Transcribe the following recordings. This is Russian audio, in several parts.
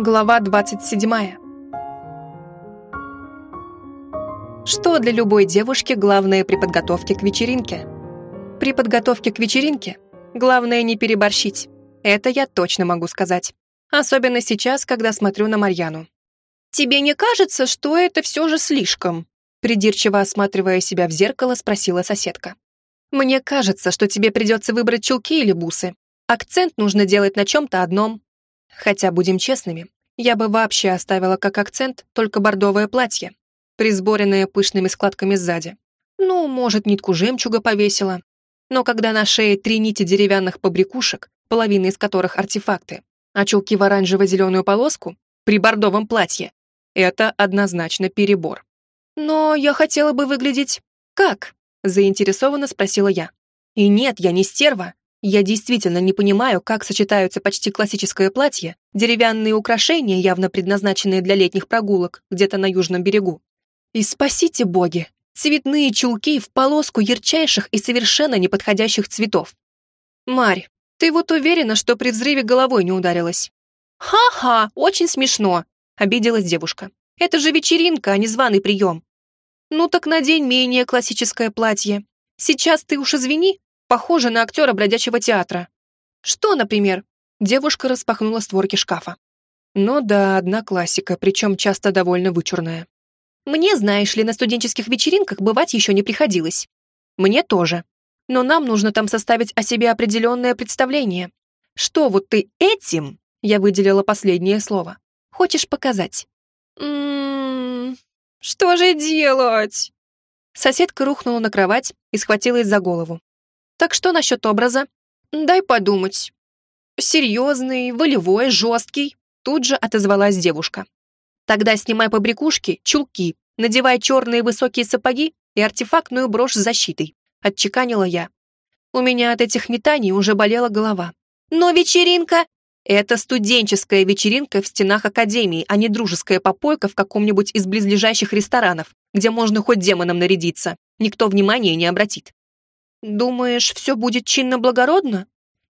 Глава 27. Что для любой девушки главное при подготовке к вечеринке? При подготовке к вечеринке главное не переборщить. Это я точно могу сказать. Особенно сейчас, когда смотрю на Марьяну. «Тебе не кажется, что это все же слишком?» Придирчиво осматривая себя в зеркало, спросила соседка. «Мне кажется, что тебе придется выбрать чулки или бусы. Акцент нужно делать на чем-то одном, Хотя, будем честными, я бы вообще оставила как акцент только бордовое платье, присборенное пышными складками сзади. Ну, может, нитку жемчуга повесила. Но когда на шее три нити деревянных побрякушек, половина из которых артефакты, а чулки в оранжево-зеленую полоску при бордовом платье, это однозначно перебор. Но я хотела бы выглядеть... Как? Заинтересованно спросила я. И нет, я не стерва. Я действительно не понимаю, как сочетаются почти классическое платье, деревянные украшения, явно предназначенные для летних прогулок, где-то на южном берегу. И спасите боги, цветные чулки в полоску ярчайших и совершенно неподходящих цветов. Марь, ты вот уверена, что при взрыве головой не ударилась? Ха-ха, очень смешно, обиделась девушка. Это же вечеринка, а не званый прием. Ну так надень менее классическое платье. Сейчас ты уж извини, Похоже на актера бродячего театра. Что, например? Девушка распахнула створки шкафа. Ну да, одна классика, причем часто довольно вычурная. Мне, знаешь ли, на студенческих вечеринках бывать еще не приходилось. Мне тоже. Но нам нужно там составить о себе определенное представление. Что вот ты этим, я выделила последнее слово, хочешь показать? Ммм, что же делать? Соседка рухнула на кровать и схватилась за голову. Так что насчет образа? Дай подумать. Серьезный, волевой, жесткий. Тут же отозвалась девушка. Тогда снимай побрякушки, чулки, надевай черные высокие сапоги и артефактную брошь с защитой. Отчеканила я. У меня от этих метаний уже болела голова. Но вечеринка... Это студенческая вечеринка в стенах академии, а не дружеская попойка в каком-нибудь из близлежащих ресторанов, где можно хоть демоном нарядиться. Никто внимания не обратит. «Думаешь, все будет чинно-благородно?»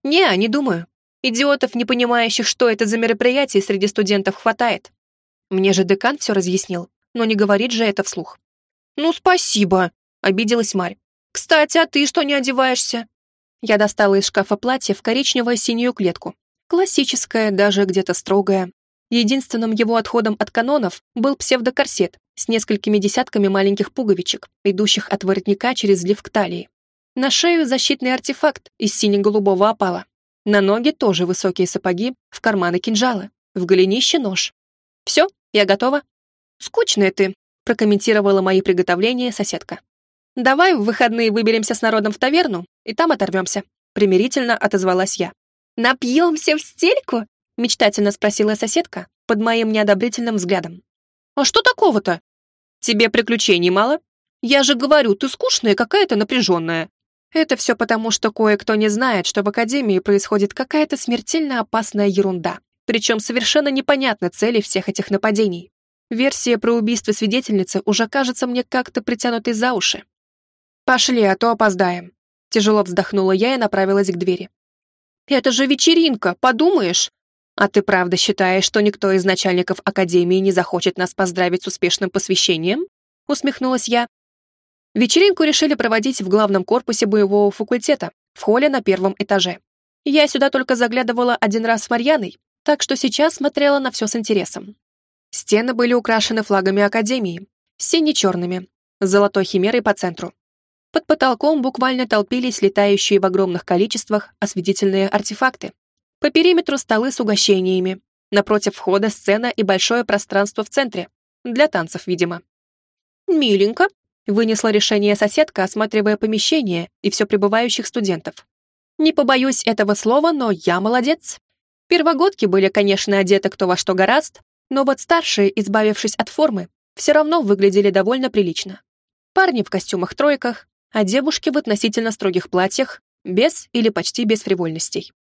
«Не, не думаю. Идиотов, не понимающих, что это за мероприятие, среди студентов хватает. Мне же декан все разъяснил, но не говорит же это вслух». «Ну, спасибо», — обиделась Марь. «Кстати, а ты что не одеваешься?» Я достала из шкафа платье в коричнево-синюю клетку. Классическое, даже где-то строгое. Единственным его отходом от канонов был псевдокорсет с несколькими десятками маленьких пуговичек, идущих от воротника через лиф к талии. На шею защитный артефакт из сине-голубого опала. На ноги тоже высокие сапоги, в карманы кинжалы, в голенище нож. Все, я готова. Скучная ты, прокомментировала мои приготовления соседка. Давай в выходные выберемся с народом в таверну, и там оторвемся. Примирительно отозвалась я. Напьемся в стельку? Мечтательно спросила соседка под моим неодобрительным взглядом. А что такого-то? Тебе приключений мало? Я же говорю, ты скучная какая-то напряженная. Это все потому, что кое-кто не знает, что в Академии происходит какая-то смертельно опасная ерунда, причем совершенно непонятны цели всех этих нападений. Версия про убийство свидетельницы уже кажется мне как-то притянутой за уши. «Пошли, а то опоздаем», — тяжело вздохнула я и направилась к двери. «Это же вечеринка, подумаешь?» «А ты правда считаешь, что никто из начальников Академии не захочет нас поздравить с успешным посвящением?» усмехнулась я, Вечеринку решили проводить в главном корпусе боевого факультета, в холле на первом этаже. Я сюда только заглядывала один раз с Марьяной, так что сейчас смотрела на все с интересом. Стены были украшены флагами Академии, сине-черными, с золотой химерой по центру. Под потолком буквально толпились летающие в огромных количествах осветительные артефакты. По периметру столы с угощениями. Напротив входа сцена и большое пространство в центре. Для танцев, видимо. «Миленько», Вынесла решение соседка, осматривая помещение и все пребывающих студентов. Не побоюсь этого слова, но я молодец. Первогодки были, конечно, одеты кто во что гораст, но вот старшие, избавившись от формы, все равно выглядели довольно прилично. Парни в костюмах-тройках, а девушки в относительно строгих платьях, без или почти без фривольностей.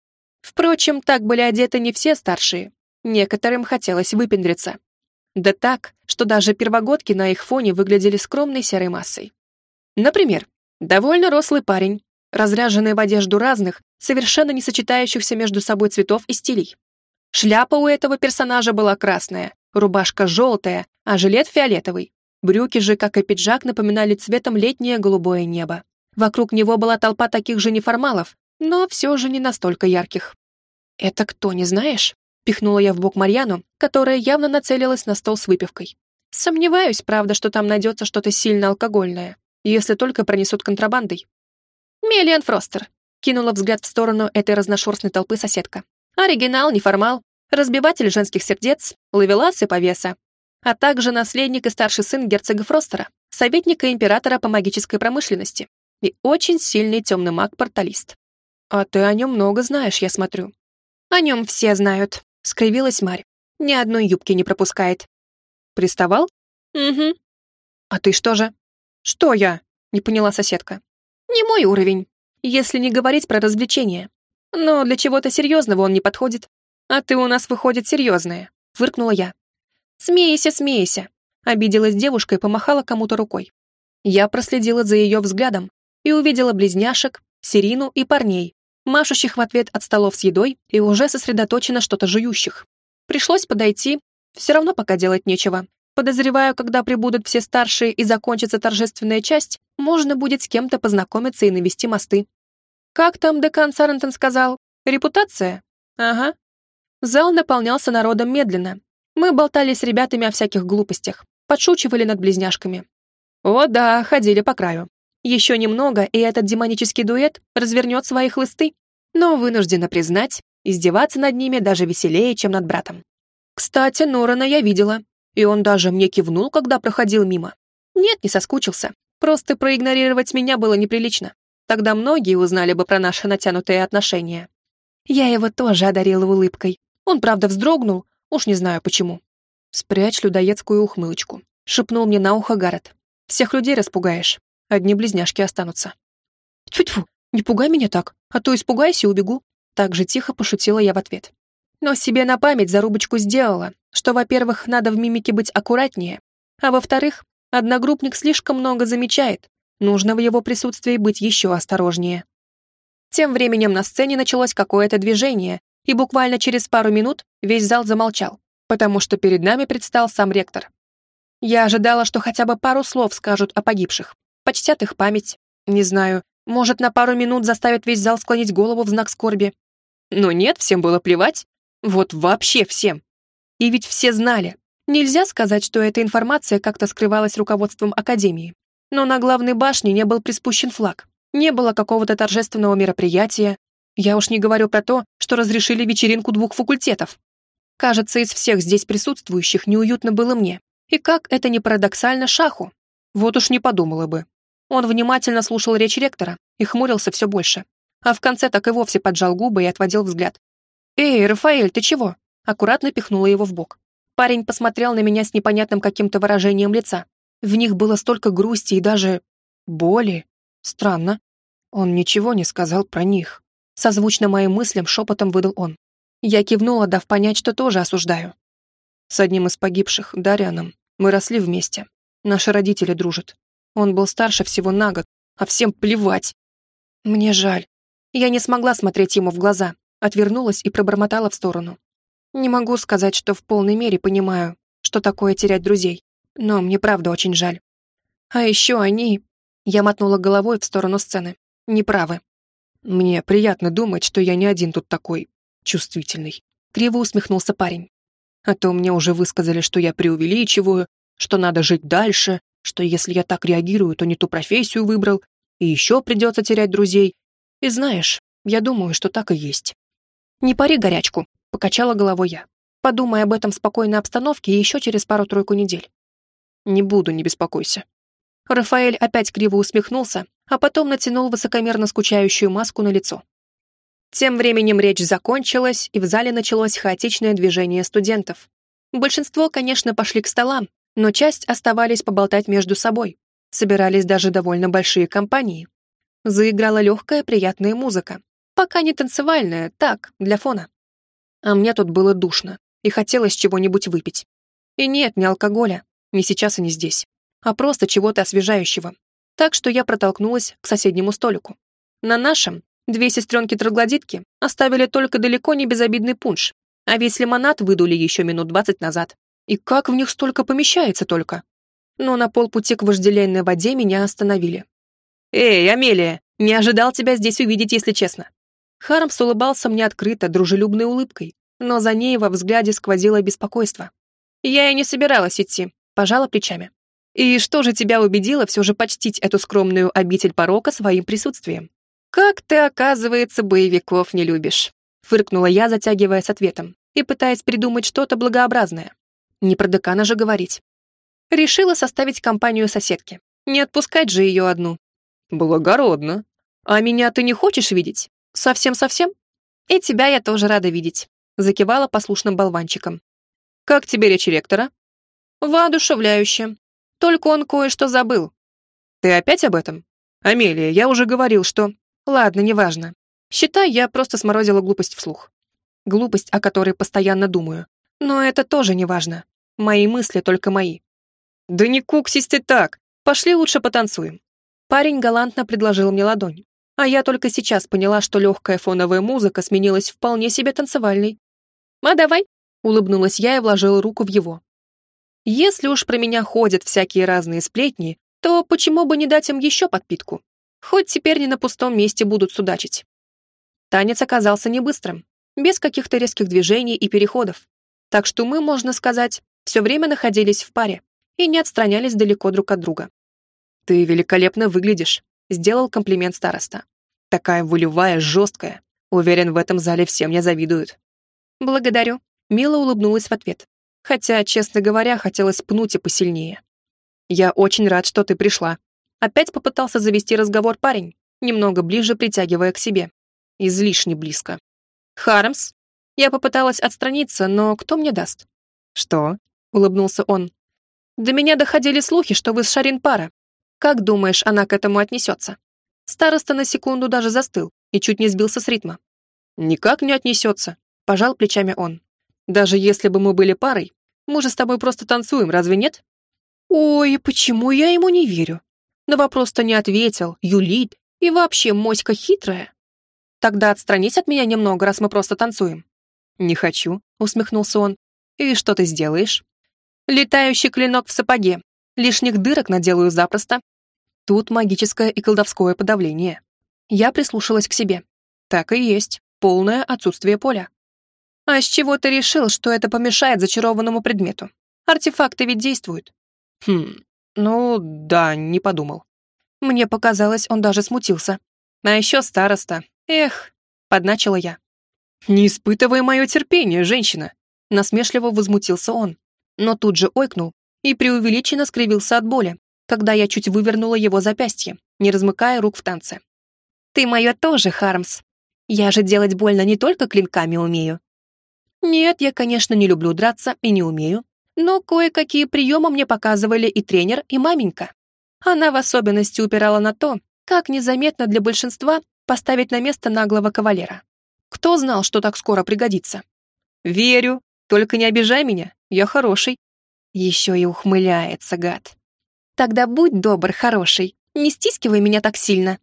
Впрочем, так были одеты не все старшие. Некоторым хотелось выпендриться. Да так, что даже первогодки на их фоне выглядели скромной серой массой. Например, довольно рослый парень, разряженный в одежду разных, совершенно не сочетающихся между собой цветов и стилей. Шляпа у этого персонажа была красная, рубашка желтая, а жилет фиолетовый. Брюки же, как и пиджак, напоминали цветом летнее голубое небо. Вокруг него была толпа таких же неформалов, но все же не настолько ярких. «Это кто, не знаешь?» — пихнула я в бок Марьяну, которая явно нацелилась на стол с выпивкой. «Сомневаюсь, правда, что там найдется что-то сильно алкогольное, если только пронесут контрабандой». «Мелиан Фростер», — кинула взгляд в сторону этой разношерстной толпы соседка. «Оригинал, неформал, разбиватель женских сердец, ловелас и повеса, а также наследник и старший сын герцога Фростера, советника императора по магической промышленности и очень сильный темный маг-порталист. «А ты о нем много знаешь, я смотрю». «О нем все знают», — скривилась Марь. «Ни одной юбки не пропускает». «Приставал?» «Угу». «А ты что же?» «Что я?» — не поняла соседка. «Не мой уровень, если не говорить про развлечения. Но для чего-то серьезного он не подходит. А ты у нас, выходит, серьезная», — фыркнула я. «Смейся, смейся», — обиделась девушка и помахала кому-то рукой. Я проследила за ее взглядом и увидела близняшек, Сирину и парней, машущих в ответ от столов с едой и уже сосредоточенно что-то жующих. Пришлось подойти, все равно пока делать нечего. Подозреваю, когда прибудут все старшие и закончится торжественная часть, можно будет с кем-то познакомиться и навести мосты. Как там декан Сарентон сказал? Репутация? Ага. Зал наполнялся народом медленно. Мы болтали с ребятами о всяких глупостях, подшучивали над близняшками. О да, ходили по краю. Еще немного, и этот демонический дуэт развернет свои хлысты, но вынуждена признать, издеваться над ними даже веселее, чем над братом. Кстати, Норана я видела, и он даже мне кивнул, когда проходил мимо. Нет, не соскучился, просто проигнорировать меня было неприлично. Тогда многие узнали бы про наши натянутые отношения. Я его тоже одарила улыбкой. Он, правда, вздрогнул, уж не знаю почему. «Спрячь людоедскую ухмылочку», — шепнул мне на ухо Гаррет. «Всех людей распугаешь. Одни близняшки останутся. Тьфу-тьфу, не пугай меня так, а то испугайся и убегу. Так же тихо пошутила я в ответ. Но себе на память зарубочку сделала, что, во-первых, надо в мимике быть аккуратнее, а во-вторых, одногруппник слишком много замечает, нужно в его присутствии быть еще осторожнее. Тем временем на сцене началось какое-то движение, и буквально через пару минут весь зал замолчал, потому что перед нами предстал сам ректор. Я ожидала, что хотя бы пару слов скажут о погибших, почтят их память. Не знаю, может, на пару минут заставят весь зал склонить голову в знак скорби. Но нет, всем было плевать. Вот вообще всем. И ведь все знали. Нельзя сказать, что эта информация как-то скрывалась руководством Академии. Но на главной башне не был приспущен флаг. Не было какого-то торжественного мероприятия. Я уж не говорю про то, что разрешили вечеринку двух факультетов. Кажется, из всех здесь присутствующих неуютно было мне. И как это не парадоксально Шаху. Вот уж не подумала бы. Он внимательно слушал речь ректора и хмурился все больше, а в конце так и вовсе поджал губы и отводил взгляд. «Эй, Рафаэль, ты чего?» Аккуратно пихнула его в бок. Парень посмотрел на меня с непонятным каким-то выражением лица. В них было столько грусти и даже... боли. Странно. Он ничего не сказал про них. Созвучно моим мыслям шепотом выдал он. Я кивнула, дав понять, что тоже осуждаю. С одним из погибших, Дарианом, мы росли вместе. Наши родители дружат. Он был старше всего на год, а всем плевать. Мне жаль. Я не смогла смотреть ему в глаза, отвернулась и пробормотала в сторону. Не могу сказать, что в полной мере понимаю, что такое терять друзей, но мне правда очень жаль. А еще они... Я мотнула головой в сторону сцены. Неправы. Мне приятно думать, что я не один тут такой чувствительный. Криво усмехнулся парень. А то мне уже высказали, что я преувеличиваю, что надо жить дальше, что если я так реагирую, то не ту профессию выбрал, и еще придется терять друзей. И знаешь, я думаю, что так и есть. «Не пари горячку», — покачала головой я. «Подумай об этом в спокойной обстановке еще через пару-тройку недель». «Не буду, не беспокойся». Рафаэль опять криво усмехнулся, а потом натянул высокомерно скучающую маску на лицо. Тем временем речь закончилась, и в зале началось хаотичное движение студентов. Большинство, конечно, пошли к столам, но часть оставались поболтать между собой. Собирались даже довольно большие компании. Заиграла легкая приятная музыка. Пока не танцевальная, так, для фона. А мне тут было душно, и хотелось чего-нибудь выпить. И нет, не алкоголя, не сейчас и не здесь, а просто чего-то освежающего. Так что я протолкнулась к соседнему столику. На нашем две сестренки-троглодитки оставили только далеко не безобидный пунш, А весь лимонад выдули еще минут двадцать назад. И как в них столько помещается только? Но на полпути к вожделенной воде меня остановили. «Эй, Амелия, не ожидал тебя здесь увидеть, если честно». Хармс улыбался мне открыто, дружелюбной улыбкой, но за ней во взгляде сквозило беспокойство. Я и не собиралась идти, пожала плечами. И что же тебя убедило все же почтить эту скромную обитель порока своим присутствием? Как ты, оказывается, боевиков не любишь? Фыркнула я, затягивая с ответом и пытаясь придумать что-то благообразное. Не про декана же говорить. Решила составить компанию соседки. Не отпускать же ее одну. Благородно. А меня ты не хочешь видеть? Совсем-совсем? И тебя я тоже рада видеть. Закивала послушным болванчиком. Как тебе речь ректора? Воодушевляюще. Только он кое-что забыл. Ты опять об этом? Амелия, я уже говорил, что... Ладно, неважно. Считай, я просто сморозила глупость вслух. Глупость, о которой постоянно думаю. Но это тоже не важно. Мои мысли только мои. Да не куксись ты так. Пошли лучше потанцуем. Парень галантно предложил мне ладонь. А я только сейчас поняла, что легкая фоновая музыка сменилась вполне себе танцевальной. «А давай!» — улыбнулась я и вложила руку в его. Если уж про меня ходят всякие разные сплетни, то почему бы не дать им еще подпитку? Хоть теперь не на пустом месте будут судачить. Танец оказался не быстрым, без каких-то резких движений и переходов. Так что мы, можно сказать, все время находились в паре и не отстранялись далеко друг от друга. «Ты великолепно выглядишь», — сделал комплимент староста. «Такая волевая, жесткая. Уверен, в этом зале все мне завидуют». «Благодарю», — Мила улыбнулась в ответ. Хотя, честно говоря, хотелось пнуть и посильнее. «Я очень рад, что ты пришла». Опять попытался завести разговор парень, немного ближе притягивая к себе. Излишне близко. «Хармс?» Я попыталась отстраниться, но кто мне даст? «Что?» — улыбнулся он. «До меня доходили слухи, что вы с Шарин пара. Как думаешь, она к этому отнесется?» Староста на секунду даже застыл и чуть не сбился с ритма. «Никак не отнесется», — пожал плечами он. «Даже если бы мы были парой, мы же с тобой просто танцуем, разве нет?» «Ой, почему я ему не верю?» На вопрос-то не ответил, юлит, и вообще моська хитрая. Тогда отстранись от меня немного, раз мы просто танцуем. «Не хочу», — усмехнулся он. «И что ты сделаешь?» «Летающий клинок в сапоге. Лишних дырок наделаю запросто». Тут магическое и колдовское подавление. Я прислушалась к себе. Так и есть. Полное отсутствие поля. А с чего ты решил, что это помешает зачарованному предмету? Артефакты ведь действуют. Хм, ну да, не подумал. Мне показалось, он даже смутился. А еще староста. Эх, подначила я. «Не испытывай мое терпение, женщина!» Насмешливо возмутился он, но тут же ойкнул и преувеличенно скривился от боли, когда я чуть вывернула его запястье, не размыкая рук в танце. «Ты мое тоже, Хармс. Я же делать больно не только клинками умею». «Нет, я, конечно, не люблю драться и не умею, но кое-какие приемы мне показывали и тренер, и маменька. Она в особенности упирала на то, как незаметно для большинства поставить на место наглого кавалера. Кто знал, что так скоро пригодится? Верю, только не обижай меня, я хороший. Еще и ухмыляется, гад. Тогда будь добр, хороший, не стискивай меня так сильно.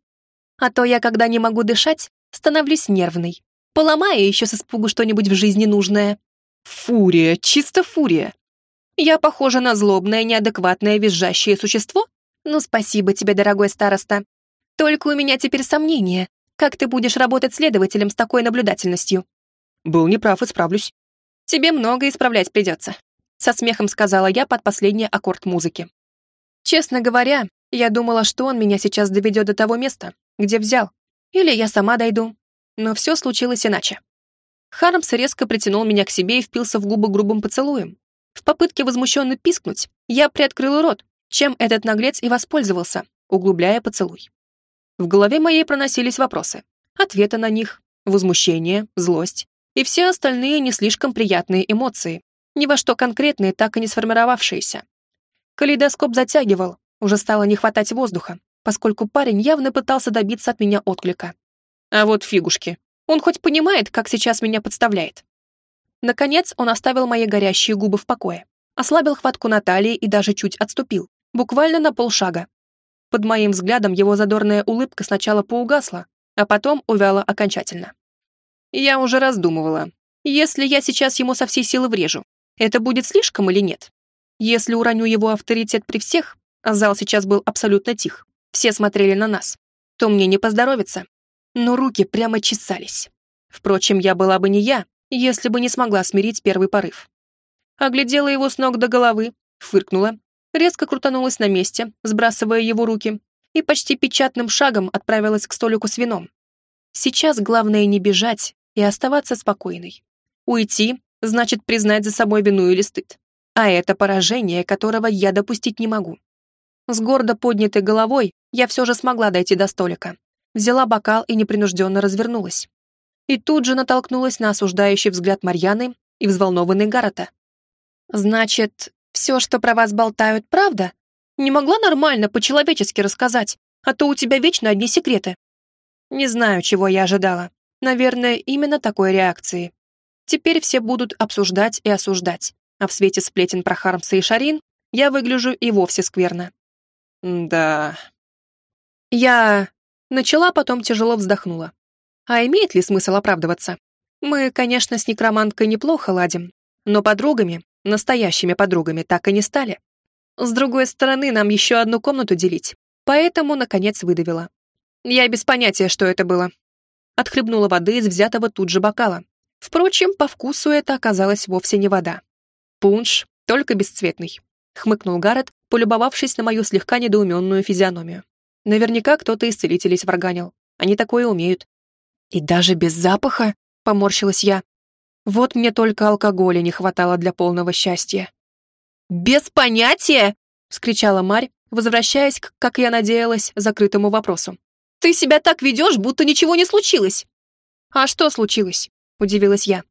А то я, когда не могу дышать, становлюсь нервной. Поломаю еще с испугу что-нибудь в жизни нужное. Фурия, чисто фурия. Я похожа на злобное, неадекватное, визжащее существо? Ну, спасибо тебе, дорогой староста. Только у меня теперь сомнения, как ты будешь работать следователем с такой наблюдательностью?» «Был неправ, исправлюсь». «Тебе много исправлять придется», — со смехом сказала я под последний аккорд музыки. Честно говоря, я думала, что он меня сейчас доведет до того места, где взял. Или я сама дойду. Но все случилось иначе. Хармс резко притянул меня к себе и впился в губы грубым поцелуем. В попытке возмущенно пискнуть, я приоткрыла рот, чем этот наглец и воспользовался, углубляя поцелуй. В голове моей проносились вопросы. Ответы на них, возмущение, злость и все остальные не слишком приятные эмоции, ни во что конкретные, так и не сформировавшиеся. Калейдоскоп затягивал, уже стало не хватать воздуха, поскольку парень явно пытался добиться от меня отклика. А вот фигушки. Он хоть понимает, как сейчас меня подставляет. Наконец он оставил мои горящие губы в покое, ослабил хватку на талии и даже чуть отступил, буквально на полшага, под моим взглядом его задорная улыбка сначала поугасла, а потом увяла окончательно. Я уже раздумывала, Если я сейчас ему со всей силы врежу, это будет слишком или нет? Если уроню его авторитет при всех, а зал сейчас был абсолютно тих, все смотрели на нас, то мне не поздоровится. Но руки прямо чесались. Впрочем, я была бы не я, если бы не смогла смирить первый порыв. Оглядела его с ног до головы, фыркнула, резко крутанулась на месте, сбрасывая его руки, и почти печатным шагом отправилась к столику с вином. Сейчас главное не бежать и оставаться спокойной. Уйти значит признать за собой вину или стыд. А это поражение, которого я допустить не могу. С гордо поднятой головой я все же смогла дойти до столика. Взяла бокал и непринужденно развернулась. И тут же натолкнулась на осуждающий взгляд Марьяны и взволнованный Гаррета. «Значит, все, что про вас болтают, правда? Не могла нормально, по-человечески рассказать, а то у тебя вечно одни секреты». Не знаю, чего я ожидала. Наверное, именно такой реакции. Теперь все будут обсуждать и осуждать, а в свете сплетен про Хармса и Шарин я выгляжу и вовсе скверно. Да. Я начала, потом тяжело вздохнула. А имеет ли смысл оправдываться? Мы, конечно, с некроманткой неплохо ладим, но подругами, настоящими подругами, так и не стали. С другой стороны, нам еще одну комнату делить, поэтому, наконец, выдавила. Я без понятия, что это было. Отхлебнула воды из взятого тут же бокала. Впрочем, по вкусу это оказалось вовсе не вода. Пунш, только бесцветный. Хмыкнул Гаррет, полюбовавшись на мою слегка недоуменную физиономию. Наверняка кто-то из целителей сварганил. Они такое умеют. И даже без запаха, поморщилась я. Вот мне только алкоголя не хватало для полного счастья. «Без понятия!» — вскричала Марь, возвращаясь к, как я надеялась, закрытому вопросу. «Ты себя так ведешь, будто ничего не случилось!» «А что случилось?» — удивилась я.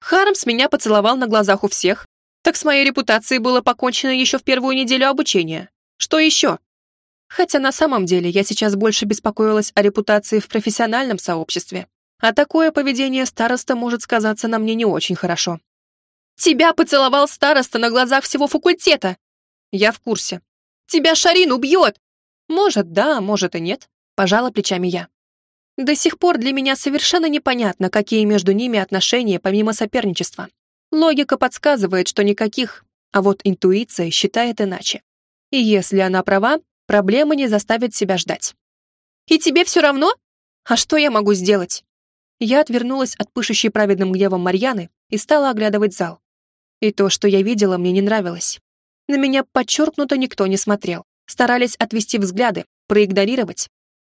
Хармс меня поцеловал на глазах у всех, так с моей репутацией было покончено еще в первую неделю обучения. Что еще? Хотя на самом деле я сейчас больше беспокоилась о репутации в профессиональном сообществе. А такое поведение староста может сказаться на мне не очень хорошо. «Тебя поцеловал староста на глазах всего факультета!» «Я в курсе». «Тебя Шарин убьет!» «Может, да, может и нет», — пожала плечами я. До сих пор для меня совершенно непонятно, какие между ними отношения помимо соперничества. Логика подсказывает, что никаких, а вот интуиция считает иначе. И если она права, проблема не заставит себя ждать. «И тебе все равно? А что я могу сделать?» Я отвернулась от пышущей праведным гневом Марьяны и стала оглядывать зал. И то, что я видела, мне не нравилось. На меня подчеркнуто никто не смотрел. Старались отвести взгляды, проигнорировать.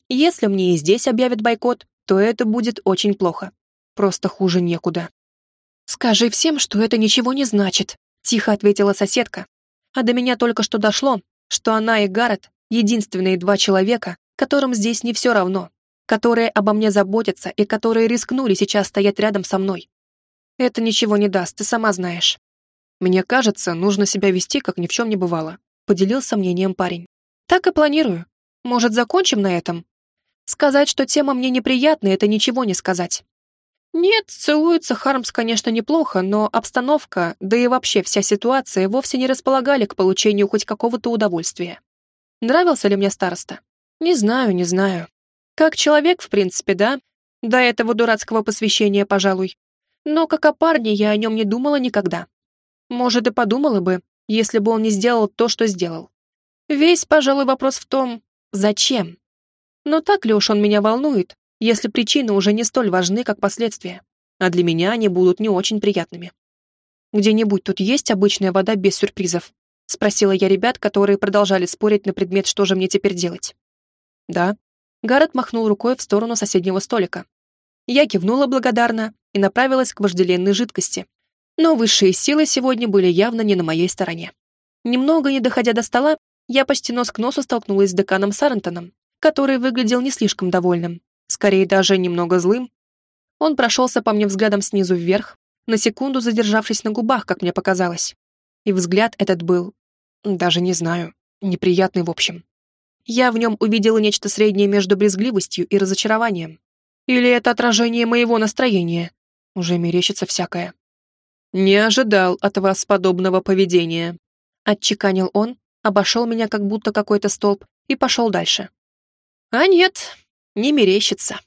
Если мне и здесь объявят бойкот, то это будет очень плохо. Просто хуже некуда. «Скажи всем, что это ничего не значит», — тихо ответила соседка. А до меня только что дошло, что она и Гаррет — единственные два человека, которым здесь не все равно, которые обо мне заботятся и которые рискнули сейчас стоять рядом со мной. Это ничего не даст, ты сама знаешь. Мне кажется, нужно себя вести, как ни в чем не бывало, поделился мнением парень. Так и планирую. Может, закончим на этом? Сказать, что тема мне неприятна, это ничего не сказать. Нет, целуется Хармс, конечно, неплохо, но обстановка, да и вообще вся ситуация вовсе не располагали к получению хоть какого-то удовольствия. Нравился ли мне староста? Не знаю, не знаю. Как человек, в принципе, да. До этого дурацкого посвящения, пожалуй. Но как о парне я о нем не думала никогда. Может, и подумала бы, если бы он не сделал то, что сделал. Весь, пожалуй, вопрос в том, зачем? Но так ли уж он меня волнует, если причины уже не столь важны, как последствия, а для меня они будут не очень приятными. «Где-нибудь тут есть обычная вода без сюрпризов?» — спросила я ребят, которые продолжали спорить на предмет, что же мне теперь делать. «Да». Гаррет махнул рукой в сторону соседнего столика. Я кивнула благодарно и направилась к вожделенной жидкости. Но высшие силы сегодня были явно не на моей стороне. Немного не доходя до стола, я почти нос к носу столкнулась с деканом Сарантоном, который выглядел не слишком довольным скорее даже немного злым. Он прошелся по мне взглядом снизу вверх, на секунду задержавшись на губах, как мне показалось. И взгляд этот был, даже не знаю, неприятный в общем. Я в нем увидела нечто среднее между брезгливостью и разочарованием. Или это отражение моего настроения? Уже мерещится всякое. «Не ожидал от вас подобного поведения», — отчеканил он, обошел меня как будто какой-то столб и пошел дальше. «А нет, не мерещится.